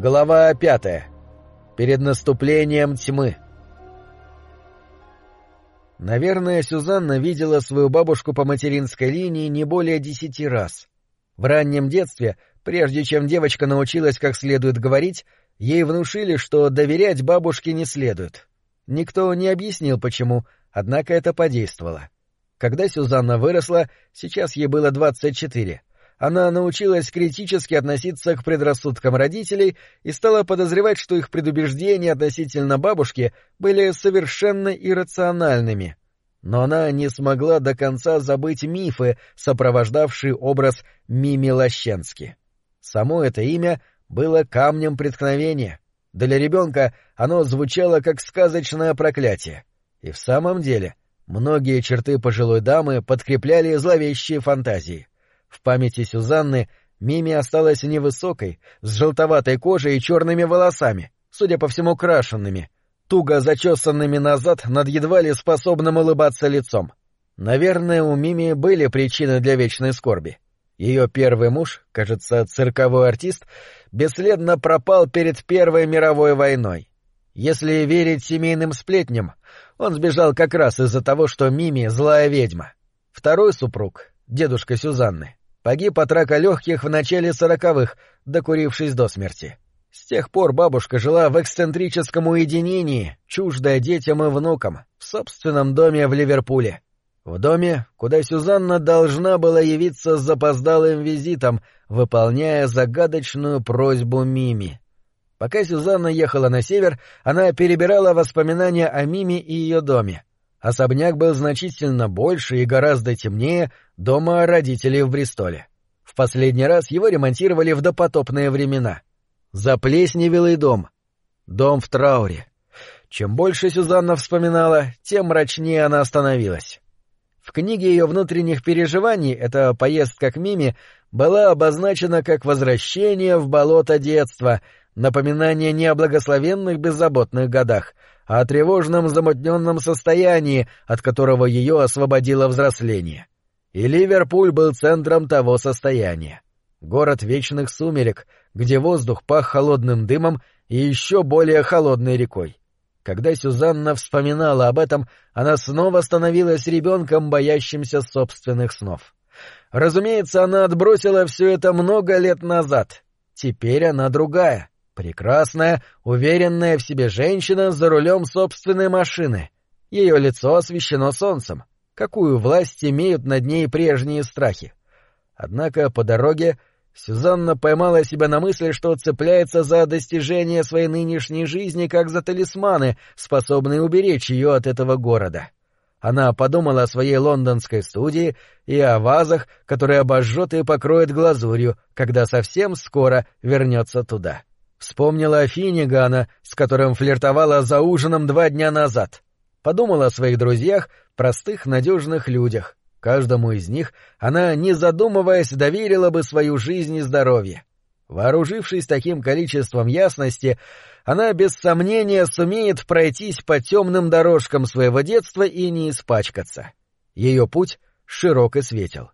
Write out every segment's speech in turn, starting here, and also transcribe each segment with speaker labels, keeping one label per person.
Speaker 1: Глава пятая. Перед наступлением тьмы. Наверное, Сюзанна видела свою бабушку по материнской линии не более десяти раз. В раннем детстве, прежде чем девочка научилась как следует говорить, ей внушили, что доверять бабушке не следует. Никто не объяснил, почему, однако это подействовало. Когда Сюзанна выросла, сейчас ей было двадцать четыре, она научилась критически относиться к предрассудкам родителей и стала подозревать, что их предубеждения относительно бабушки были совершенно иррациональными. Но она не смогла до конца забыть мифы, сопровождавшие образ Мими Лощенски. Само это имя было камнем преткновения. Для ребенка оно звучало как сказочное проклятие. И в самом деле многие черты пожилой дамы подкрепляли зловещие фантазии — в памяти Сюзанны Мими осталась невысокой, с желтоватой кожей и черными волосами, судя по всему крашенными, туго зачесанными назад над едва ли способным улыбаться лицом. Наверное, у Мими были причины для вечной скорби. Ее первый муж, кажется, цирковой артист, бесследно пропал перед Первой мировой войной. Если верить семейным сплетням, он сбежал как раз из-за того, что Мими — злая ведьма. Второй супруг, дедушка Сюзанны, Погиб от рака легких в начале сороковых, докурившись до смерти. С тех пор бабушка жила в эксцентрическом уединении, чуждая детям и внукам, в собственном доме в Ливерпуле. В доме, куда Сюзанна должна была явиться с запоздалым визитом, выполняя загадочную просьбу Мими. Пока Сюзанна ехала на север, она перебирала воспоминания о Мими и ее доме. Особняк был значительно больше и гораздо темнее дома родителей в Бристоле. В последний раз его ремонтировали в допотопные времена. Заплесневелый дом. Дом в трауре. Чем больше Сюзанна вспоминала, тем мрачнее она становилась. В книге ее внутренних переживаний эта поездка к Мими была обозначена как возвращение в болото детства, напоминание не о благословенных беззаботных годах, а о тревожном замутненном состоянии, от которого ее освободило взросление. И Ливерпуль был центром того состояния. Город вечных сумерек, где воздух пах холодным дымом и еще более холодной рекой. Когда Сюзанна вспоминала об этом, она снова становилась ребенком, боящимся собственных снов. Разумеется, она отбросила все это много лет назад. Теперь она другая. Прекрасная, уверенная в себе женщина за рулем собственной машины. Ее лицо освещено солнцем. Какую власть имеют над ней прежние страхи? Однако по дороге Сюзанна поймала себя на мысли, что цепляется за достижение своей нынешней жизни как за талисманы, способные уберечь ее от этого города. Она подумала о своей лондонской студии и о вазах, которые обожжет и покроет глазурью, когда совсем скоро вернется туда. Вспомнила о Финнигана, с которым флиртовала за ужином два дня назад. Подумала о своих друзьях, простых надежных людях. Каждому из них она, не задумываясь, доверила бы свою жизнь и здоровье. Вооружившись таким количеством ясности, она без сомнения сумеет пройтись по темным дорожкам своего детства и не испачкаться. Ее путь широк и светел.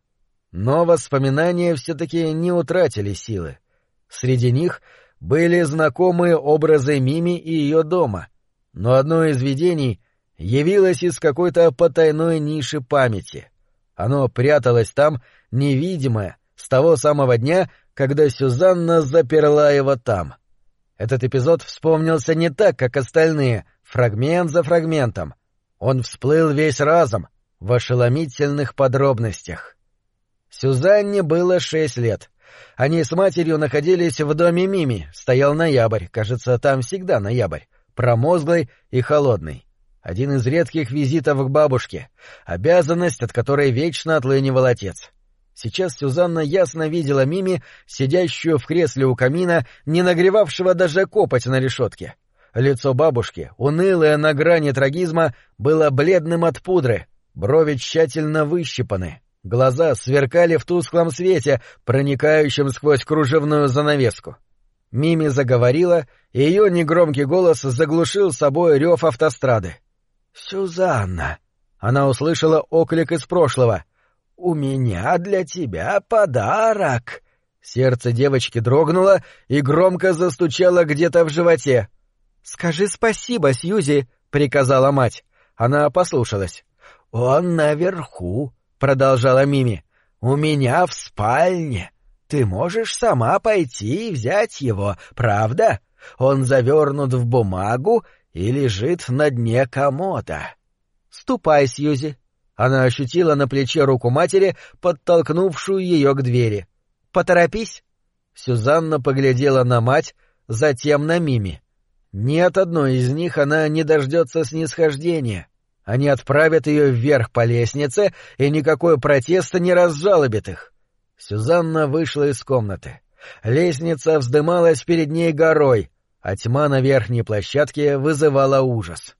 Speaker 1: Но воспоминания все-таки не утратили силы. Среди них — были знакомые образы Мими и ее дома, но одно из видений явилось из какой-то потайной ниши памяти. Оно пряталось там, невидимое, с того самого дня, когда Сюзанна заперла его там. Этот эпизод вспомнился не так, как остальные, фрагмент за фрагментом. Он всплыл весь разом, в ошеломительных подробностях. Сюзанне было шесть лет — они с матерью находились в доме Мими, стоял ноябрь, кажется, там всегда ноябрь, промозглый и холодный. Один из редких визитов к бабушке, обязанность, от которой вечно отлынивал отец. Сейчас Сюзанна ясно видела Мими, сидящую в кресле у камина, не нагревавшего даже копоть на решетке. Лицо бабушки, унылое на грани трагизма, было бледным от пудры, брови тщательно выщипаны, Глаза сверкали в тусклом свете, проникающем сквозь кружевную занавеску. Мими заговорила, и ее негромкий голос заглушил собой рев автострады. «Сюзанна!» Она услышала оклик из прошлого. «У меня для тебя подарок!» Сердце девочки дрогнуло и громко застучало где-то в животе. «Скажи спасибо, Сьюзи», — приказала мать. Она послушалась. «Он наверху», — продолжала Мими. «У меня в спальне. Ты можешь сама пойти и взять его, правда? Он завернут в бумагу и лежит на дне комода». «Ступай, Сьюзи». Она ощутила на плече руку матери, подтолкнувшую ее к двери. «Поторопись!» Сюзанна поглядела на мать, затем на Мими. Ни от одной из них она не дождется снисхождения. Они отправят ее вверх по лестнице, и никакой протеста не разжалобит их. Сюзанна вышла из комнаты. Лестница вздымалась перед ней горой, а тьма на верхней площадке вызывала ужас.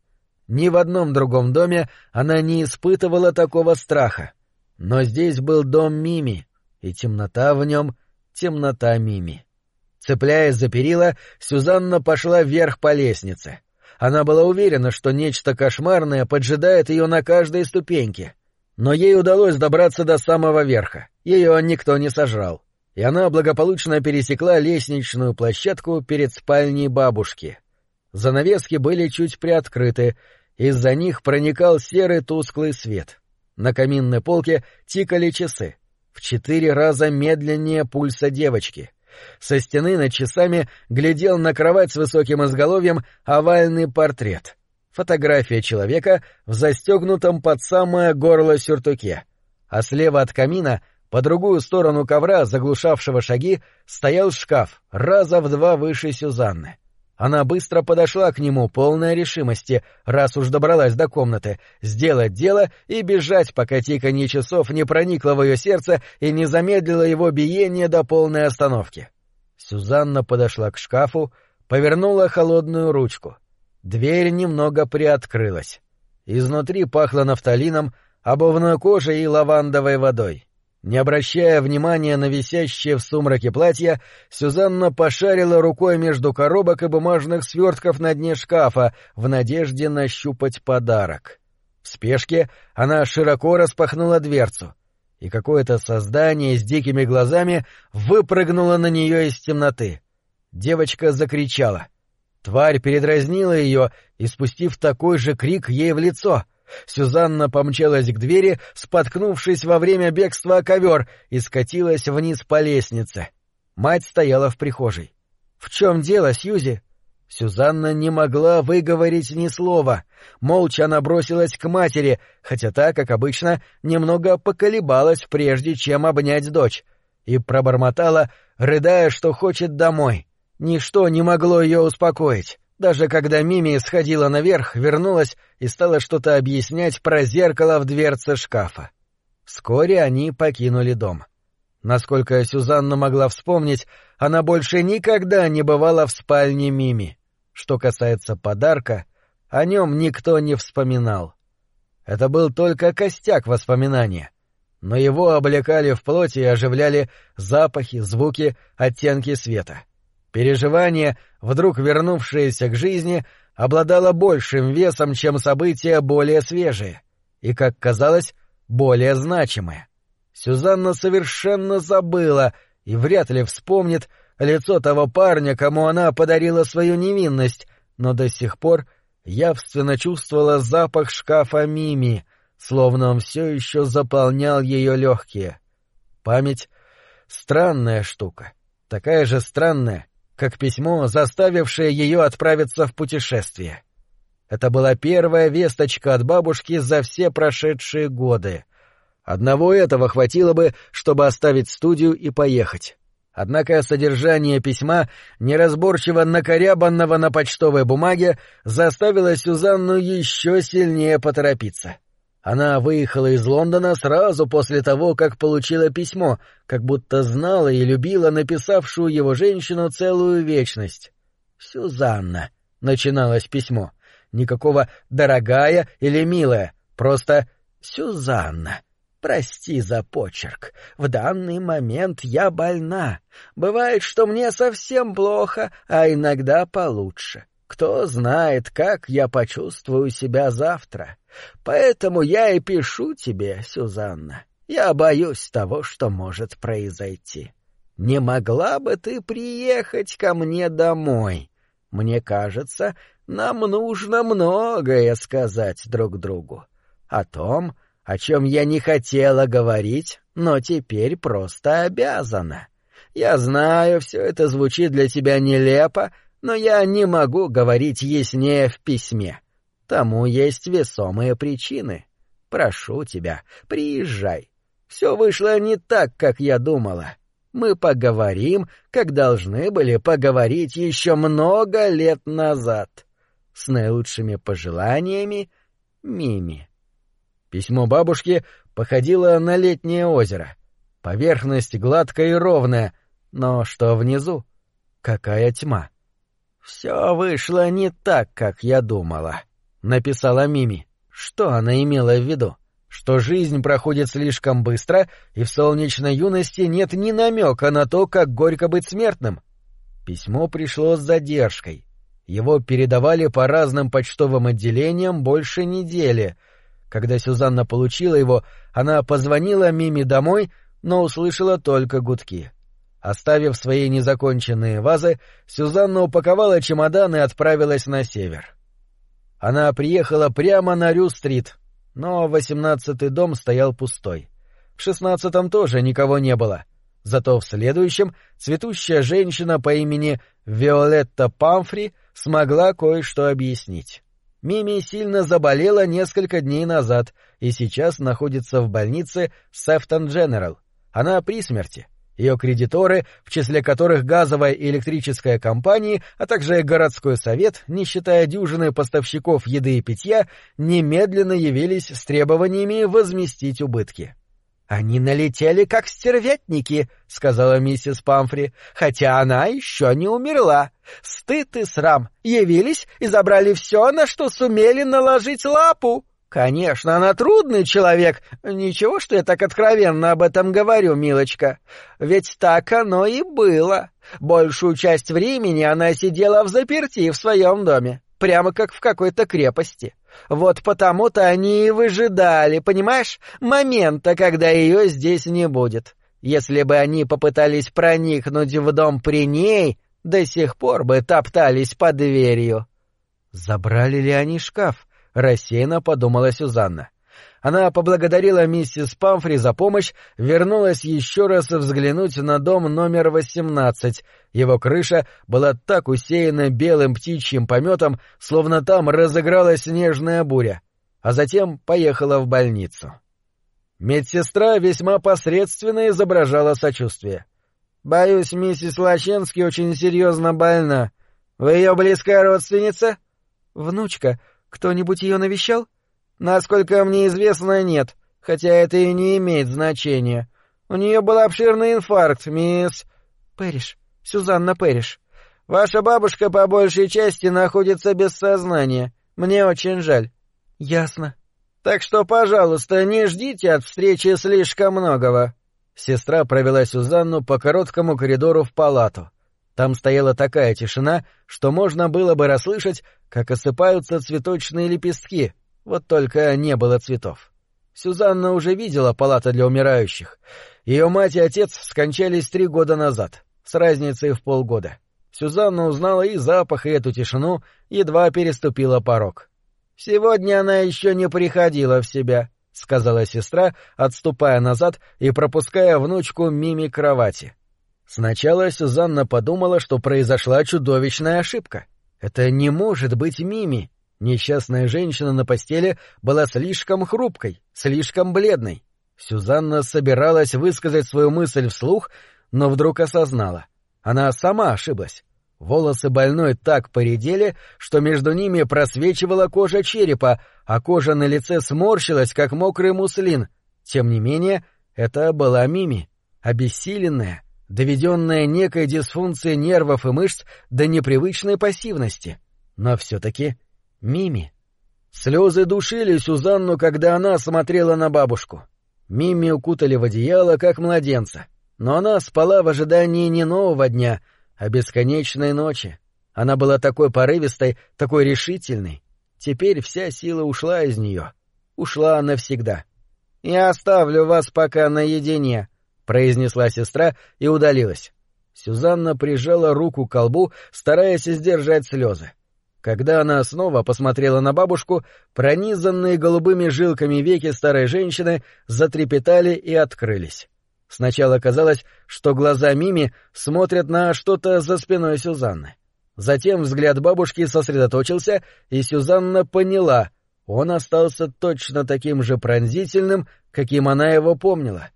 Speaker 1: Ни в одном другом доме она не испытывала такого страха. Но здесь был дом Мими, и темнота в нем — темнота Мими. Цепляясь за перила, Сюзанна пошла вверх по лестнице. Она была уверена, что нечто кошмарное поджидает ее на каждой ступеньке. Но ей удалось добраться до самого верха. Ее никто не сожрал. И она благополучно пересекла лестничную площадку перед спальней бабушки. Занавески были чуть приоткрыты, из-за них проникал серый тусклый свет. На каминной полке тикали часы в четыре раза медленнее пульса девочки. Со стены над часами глядел на кровать с высоким изголовьем овальный портрет. Фотография человека в застегнутом под самое горло сюртуке. А слева от камина, по другую сторону ковра, заглушавшего шаги, стоял шкаф, раза в два выше Сюзанны. Она быстро подошла к нему, полная решимости, раз уж добралась до комнаты, сделать дело и бежать, пока тиканье часов не проникло в ее сердце и не замедлило его биение до полной остановки. Сюзанна подошла к шкафу, повернула холодную ручку. Дверь немного приоткрылась. Изнутри пахло нафталином, обувной кожей и лавандовой водой. Не обращая внимания на висящее в сумраке платье, Сюзанна пошарила рукой между коробок и бумажных свертков на дне шкафа в надежде нащупать подарок. В спешке она широко распахнула дверцу, и какое-то создание с дикими глазами выпрыгнуло на нее из темноты. Девочка закричала. Тварь передразнила ее и, спустив такой же крик ей в лицо — Сюзанна помчалась к двери, споткнувшись во время бегства о ковер, и скатилась вниз по лестнице. Мать стояла в прихожей. — В чем дело, Сьюзи? Сюзанна не могла выговорить ни слова. Молча она бросилась к матери, хотя та, как обычно, немного поколебалась, прежде чем обнять дочь, и пробормотала, рыдая, что хочет домой. Ничто не могло ее успокоить. Даже когда Мими сходила наверх, вернулась и стала что-то объяснять про зеркало в дверце шкафа. Вскоре они покинули дом. Насколько Сюзанна могла вспомнить, она больше никогда не бывала в спальне Мими. Что касается подарка, о нем никто не вспоминал. Это был только костяк воспоминания, но его облекали в плоти и оживляли запахи, звуки, оттенки света. Переживание, вдруг вернувшееся к жизни, обладало большим весом, чем события более свежие и, как казалось, более значимые. Сюзанна совершенно забыла и вряд ли вспомнит лицо того парня, кому она подарила свою невинность, но до сих пор явственно чувствовала запах шкафа Мими, словно он все еще заполнял ее легкие. Память — странная штука, такая же странная, как письмо, заставившее ее отправиться в путешествие. Это была первая весточка от бабушки за все прошедшие годы. Одного этого хватило бы, чтобы оставить студию и поехать. Однако содержание письма, неразборчиво накорябанного на почтовой бумаге, заставило Сюзанну еще сильнее поторопиться. Она выехала из Лондона сразу после того, как получила письмо, как будто знала и любила написавшую его женщину целую вечность. «Сюзанна», — начиналось письмо, — никакого «дорогая» или «милая», просто «Сюзанна». Прости за почерк. В данный момент я больна. Бывает, что мне совсем плохо, а иногда получше. Кто знает, как я почувствую себя завтра. Поэтому я и пишу тебе, Сюзанна. Я боюсь того, что может произойти. не могла бы ты приехать ко мне домой? Мне кажется, нам нужно многое сказать друг другу. О том, о чем я не хотела говорить, но теперь просто обязана. Я знаю, все это звучит для тебя нелепо, но я не могу говорить яснее в письме. Тому есть весомые причины. Прошу тебя, приезжай. Все вышло не так, как я думала. Мы поговорим, как должны были поговорить еще много лет назад. С наилучшими пожеланиями, Мими. Письмо бабушки походило на летнее озеро. Поверхность гладкая и ровная, но что внизу? Какая тьма! Все вышло не так, как я думала, написала Мими. Что она имела в виду? Что жизнь проходит слишком быстро, и в солнечной юности нет ни намека на то, как горько быть смертным. Письмо пришло с задержкой. Его передавали по разным почтовым отделениям больше недели. Когда Сюзанна получила его, она позвонила Мими домой, но услышала только гудки. Оставив свои незаконченные вазы, Сюзанна упаковала чемодан и отправилась на север. Она приехала прямо на Рю-стрит, но восемнадцатый дом стоял пустой. В шестнадцатом тоже никого не было. Зато в следующем цветущая женщина по имени Виолетта Памфри смогла кое-что объяснить. Мими сильно заболела несколько дней назад и сейчас находится в больнице Сефтон Дженерал. Она при смерти. Ее кредиторы, в числе которых газовая и электрическая компании, а также городской совет, не считая дюжины поставщиков еды и питья, немедленно явились с требованиями возместить убытки. «Они налетели как стервятники», — сказала миссис Памфри, — «хотя она еще не умерла. Стыд и срам. Явились и забрали все, на что сумели наложить лапу». Конечно, она трудный человек. Ничего, что я так откровенно об этом говорю, милочка. Ведь так оно и было. Большую часть времени она сидела в заперти в своем доме, прямо как в какой-то крепости. Вот потому-то они и выжидали, понимаешь, момента, когда ее здесь не будет. Если бы они попытались проникнуть в дом при ней, до сих пор бы топтались под дверью. Забрали ли они шкаф? — рассеянно подумала Сюзанна. Она поблагодарила миссис Памфри за помощь, вернулась еще раз взглянуть на дом номер восемнадцать. Его крыша была так усеяна белым птичьим пометом, словно там разыгралась снежная буря, а затем поехала в больницу. Медсестра весьма посредственно изображала сочувствие. «Боюсь, миссис Лаченский очень серьезно больна. Вы ее близкая родственница?» «Внучка», кто-нибудь ее навещал? Насколько мне известно, нет, хотя это и не имеет значения. У нее был обширный инфаркт, мисс... Пэриш. Сюзанна Пэриш. Ваша бабушка по большей части находится без сознания. Мне очень жаль. Ясно. Так что, пожалуйста, не ждите от встречи слишком многого. Сестра провела Сюзанну по короткому коридору в палату. Там стояла такая тишина, что можно было бы расслышать, как осыпаются цветочные лепестки, вот только не было цветов. Сюзанна уже видела палаты для умирающих. Ее мать и отец скончались три года назад, с разницей в полгода. Сюзанна узнала и запах, и эту тишину, едва переступила порог. «Сегодня она еще не приходила в себя», — сказала сестра, отступая назад и пропуская внучку мимо кровати. Сначала Сюзанна подумала, что произошла чудовищная ошибка. Это не может быть Мими. Несчастная женщина на постели была слишком хрупкой, слишком бледной. Сюзанна собиралась высказать свою мысль вслух, но вдруг осознала. Она сама ошиблась. Волосы больной так поредели, что между ними просвечивала кожа черепа, а кожа на лице сморщилась, как мокрый муслин. Тем не менее, это была Мими, обессиленная, доведенная некой дисфункцией нервов и мышц до непривычной пассивности. Но все-таки Мими. Слезы душили Сюзанну, когда она смотрела на бабушку. Мими укутали в одеяло, как младенца. Но она спала в ожидании не нового дня, а бесконечной ночи. Она была такой порывистой, такой решительной. Теперь вся сила ушла из нее. Ушла навсегда. «Я оставлю вас пока наедине», — произнесла сестра и удалилась. Сюзанна прижала руку к колбу, стараясь сдержать слезы. Когда она снова посмотрела на бабушку, пронизанные голубыми жилками веки старой женщины затрепетали и открылись. Сначала казалось, что глаза Мими смотрят на что-то за спиной Сюзанны. Затем взгляд бабушки сосредоточился, и Сюзанна поняла, он остался точно таким же пронзительным, каким она его помнила.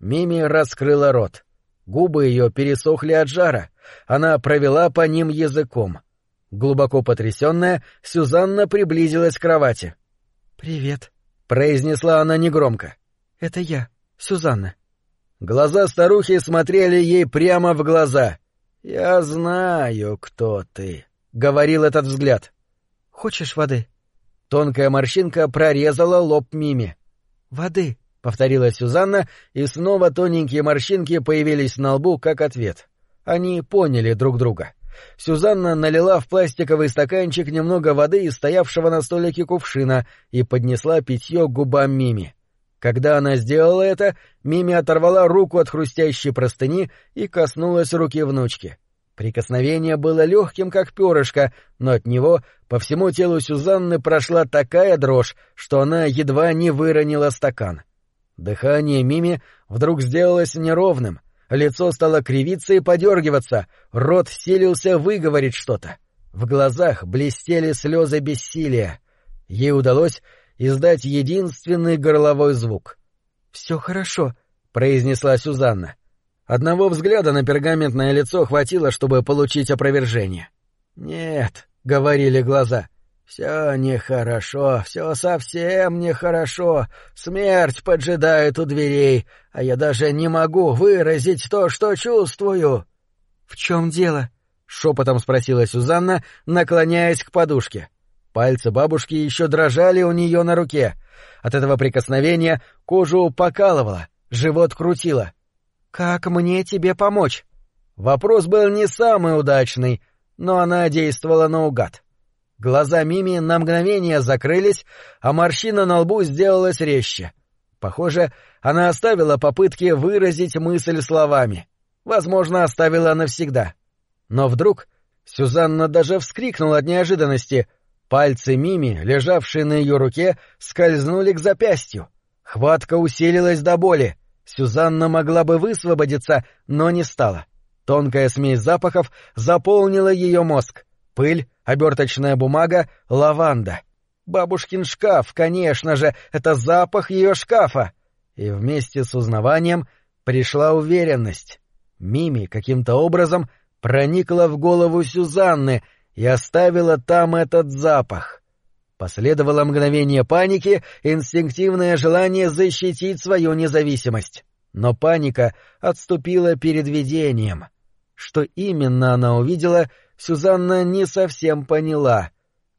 Speaker 1: Мими раскрыла рот. Губы ее пересохли от жара. Она провела по ним языком. Глубоко потрясенная, Сюзанна приблизилась к кровати.
Speaker 2: «Привет», —
Speaker 1: произнесла она негромко.
Speaker 2: «Это я, Сюзанна».
Speaker 1: Глаза старухи смотрели ей прямо в глаза. «Я знаю, кто ты», — говорил этот взгляд.
Speaker 2: «Хочешь воды?»
Speaker 1: Тонкая морщинка прорезала лоб Мими.
Speaker 2: «Воды», —
Speaker 1: повторила Сюзанна, и снова тоненькие морщинки появились на лбу как ответ. Они поняли друг друга. Сюзанна налила в пластиковый стаканчик немного воды из стоявшего на столике кувшина и поднесла питье к губам Мими. Когда она сделала это, Мими оторвала руку от хрустящей простыни и коснулась руки внучки. Прикосновение было легким, как перышко, но от него по всему телу Сюзанны прошла такая дрожь, что она едва не выронила стакан. Дыхание Мими вдруг сделалось неровным, лицо стало кривиться и подергиваться, рот силился выговорить что-то. В глазах блестели слезы бессилия. Ей удалось издать единственный горловой звук.
Speaker 2: «Все хорошо», —
Speaker 1: произнесла Сюзанна. Одного взгляда на пергаментное лицо хватило, чтобы получить опровержение. «Нет», — говорили глаза, — «все нехорошо, все совсем нехорошо, смерть поджидает у дверей, а я даже не могу выразить то, что чувствую».
Speaker 2: «В чем дело?»
Speaker 1: — шепотом спросила Сюзанна, наклоняясь к подушке. Пальцы бабушки еще дрожали у нее на руке. От этого прикосновения кожу покалывало, живот крутило.
Speaker 2: «Как мне тебе помочь?»
Speaker 1: Вопрос был не самый удачный, но она действовала наугад. Глаза Мими на мгновение закрылись, а морщина на лбу сделалась резче. Похоже, она оставила попытки выразить мысль словами. Возможно, оставила навсегда. Но вдруг Сюзанна даже вскрикнула от неожиданности — Пальцы Мими, лежавшие на ее руке, скользнули к запястью. Хватка усилилась до боли. Сюзанна могла бы высвободиться, но не стала. Тонкая смесь запахов заполнила ее мозг. Пыль, оберточная бумага, лаванда. Бабушкин шкаф, конечно же, это запах ее шкафа. И вместе с узнаванием пришла уверенность. Мими каким-то образом проникла в голову Сюзанны — и оставила там этот запах. Последовало мгновение паники, инстинктивное желание защитить свою независимость. Но паника отступила перед видением. Что именно она увидела, Сюзанна не совсем поняла.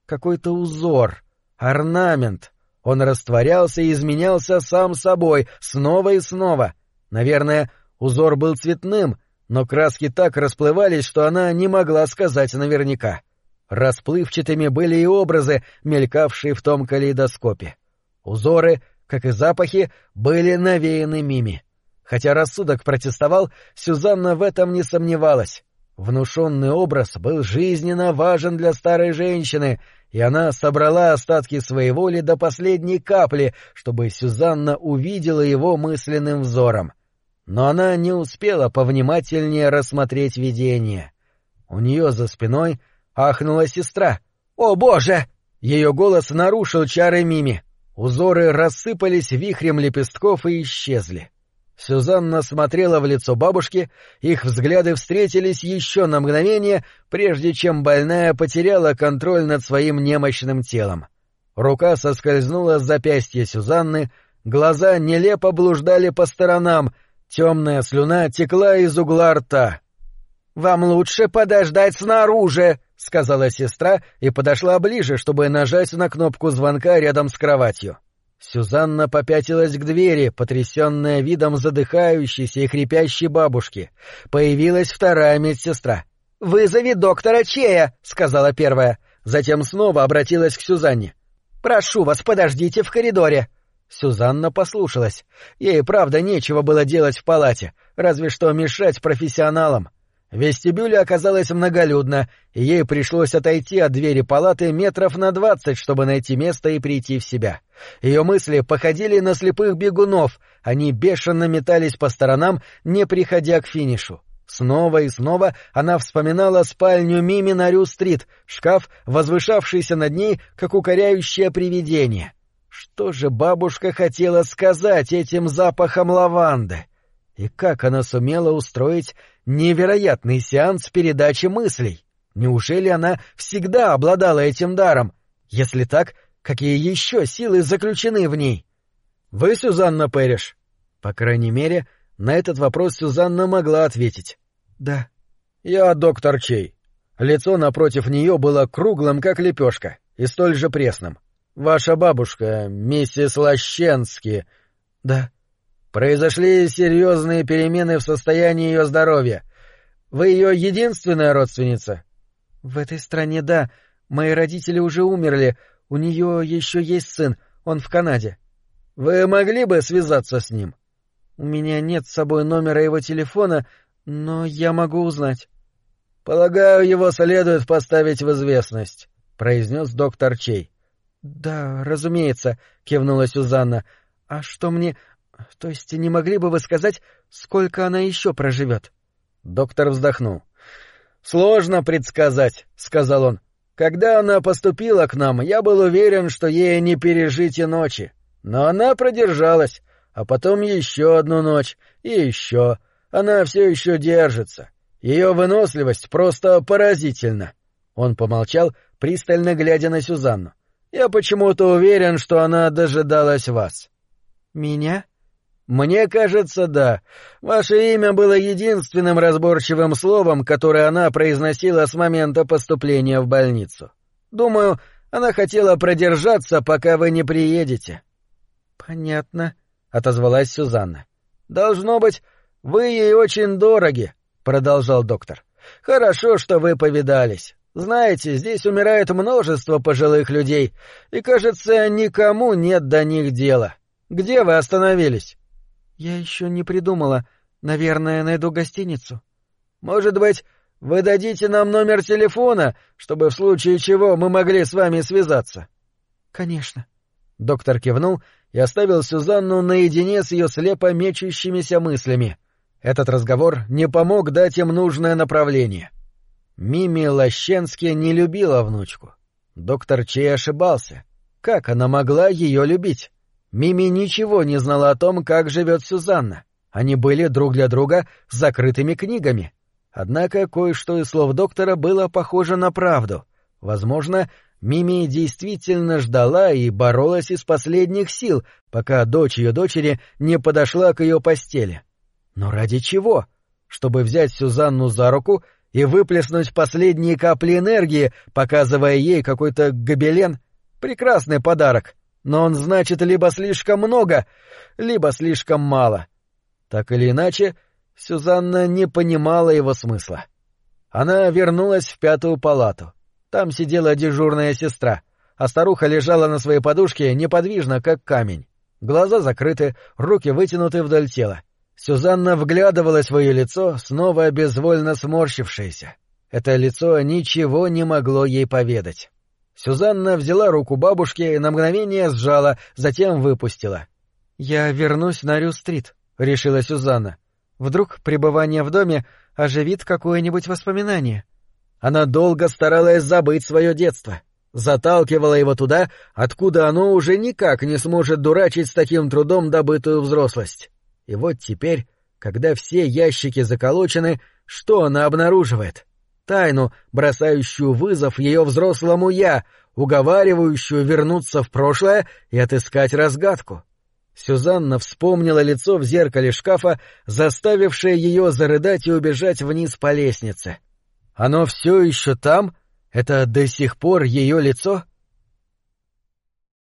Speaker 1: Какой-то узор, орнамент. Он растворялся и изменялся сам собой, снова и снова. Наверное, узор был цветным, но краски так расплывались, что она не могла сказать наверняка. Расплывчатыми были и образы, мелькавшие в том калейдоскопе. Узоры, как и запахи, были навеяны мими. Хотя рассудок протестовал, Сюзанна в этом не сомневалась. Внушенный образ был жизненно важен для старой женщины, и она собрала остатки своей воли до последней капли, чтобы Сюзанна увидела его мысленным взором. Но она не успела повнимательнее рассмотреть видение. У нее за спиной — ахнула сестра. «О, боже!» Ее голос нарушил чары Мими. Узоры рассыпались вихрем лепестков и исчезли. Сюзанна смотрела в лицо бабушки, их взгляды встретились еще на мгновение, прежде чем больная потеряла контроль над своим немощным телом. Рука соскользнула с запястья Сюзанны, глаза нелепо блуждали по сторонам, темная слюна текла из угла рта. «Вам лучше подождать снаружи!» — сказала сестра и подошла ближе, чтобы нажать на кнопку звонка рядом с кроватью. Сюзанна попятилась к двери, потрясенная видом задыхающейся и хрипящей бабушки. Появилась вторая медсестра. «Вызови доктора Чея!» — сказала первая. Затем снова обратилась к Сюзанне. «Прошу вас, подождите в коридоре». Сюзанна послушалась. Ей, правда, нечего было делать в палате, разве что мешать профессионалам. В вестибюле оказалось многолюдно, и ей пришлось отойти от двери палаты метров на двадцать, чтобы найти место и прийти в себя. Ее мысли походили на слепых бегунов, они бешено метались по сторонам, не приходя к финишу. Снова и снова она вспоминала спальню Мими на Рю-стрит, шкаф, возвышавшийся над ней, как укоряющее привидение. Что же бабушка хотела сказать этим запахом лаванды? И как она сумела устроить невероятный сеанс передачи мыслей? Неужели она всегда обладала этим даром? Если так, какие еще силы заключены в ней? Вы, Сюзанна Пэриш? По крайней мере, на этот вопрос Сюзанна могла ответить. «Да». «Я доктор Чей». Лицо напротив нее было круглым, как лепешка, и столь же пресным. «Ваша бабушка, миссис Лощенски...» «Да». «Произошли серьезные перемены в состоянии ее здоровья. Вы ее единственная родственница?»
Speaker 2: «В этой стране, да. Мои родители уже умерли. У нее еще есть сын. Он в Канаде».
Speaker 1: «Вы могли бы связаться с ним?»
Speaker 2: У меня нет с собой номера его телефона, но я могу узнать.
Speaker 1: — Полагаю, его следует поставить в известность, — произнес доктор Чей.
Speaker 2: — Да, разумеется, — кивнула Сюзанна. — А что мне... То есть не могли бы вы сказать, сколько она еще проживет?
Speaker 1: Доктор вздохнул. — Сложно предсказать, — сказал он. — Когда она поступила к нам, я был уверен, что ей не пережить и ночи. Но она продержалась а потом еще одну ночь, и еще. Она все еще держится. Ее выносливость просто поразительна. Он помолчал, пристально глядя на Сюзанну. Я почему-то уверен, что она дожидалась вас.
Speaker 2: Меня?
Speaker 1: Мне кажется, да. Ваше имя было единственным разборчивым словом, которое она произносила с момента поступления в больницу. Думаю, она хотела продержаться, пока вы не приедете.
Speaker 2: Понятно,
Speaker 1: отозвалась Сюзанна. Должно быть, вы ей очень дороги, продолжал доктор. Хорошо, что вы повидались. Знаете, здесь умирает множество пожилых людей, и, кажется, никому нет до них дела. Где вы остановились?
Speaker 2: Я еще не придумала. Наверное, найду гостиницу.
Speaker 1: Может быть, вы дадите нам номер телефона, чтобы в случае чего мы могли с вами связаться?
Speaker 2: Конечно.
Speaker 1: Доктор кивнул и оставил Сюзанну наедине с ее слепо мечущимися мыслями. Этот разговор не помог дать им нужное направление. Мими Лощенски не любила внучку. Доктор Чей ошибался. Как она могла ее любить? Мими ничего не знала о том, как живет Сюзанна. Они были друг для друга закрытыми книгами. Однако кое-что из слов доктора было похоже на правду. Возможно, Мими действительно ждала и боролась из последних сил, пока дочь ее дочери не подошла к ее постели. Но ради чего? Чтобы взять Сюзанну за руку и выплеснуть последние капли энергии, показывая ей какой-то гобелен? Прекрасный подарок, но он значит либо слишком много, либо слишком мало. Так или иначе, Сюзанна не понимала его смысла. Она вернулась в пятую палату. Там сидела дежурная сестра, а старуха лежала на своей подушке неподвижно, как камень. Глаза закрыты, руки вытянуты вдоль тела. Сюзанна вглядывалась в ее лицо, снова безвольно сморщившееся. Это лицо ничего не могло ей поведать. Сюзанна взяла руку бабушки и на мгновение сжала, затем выпустила. — Я вернусь на Рю-стрит, — решила Сюзанна. — Вдруг пребывание в доме оживит какое-нибудь воспоминание. — она долго старалась забыть свое детство, заталкивала его туда, откуда оно уже никак не сможет дурачить с таким трудом добытую взрослость. И вот теперь, когда все ящики заколочены, что она обнаруживает? Тайну, бросающую вызов ее взрослому «я», уговаривающую вернуться в прошлое и отыскать разгадку. Сюзанна вспомнила лицо в зеркале шкафа, заставившее ее зарыдать и убежать вниз по лестнице. Оно все еще там? Это до сих пор ее лицо?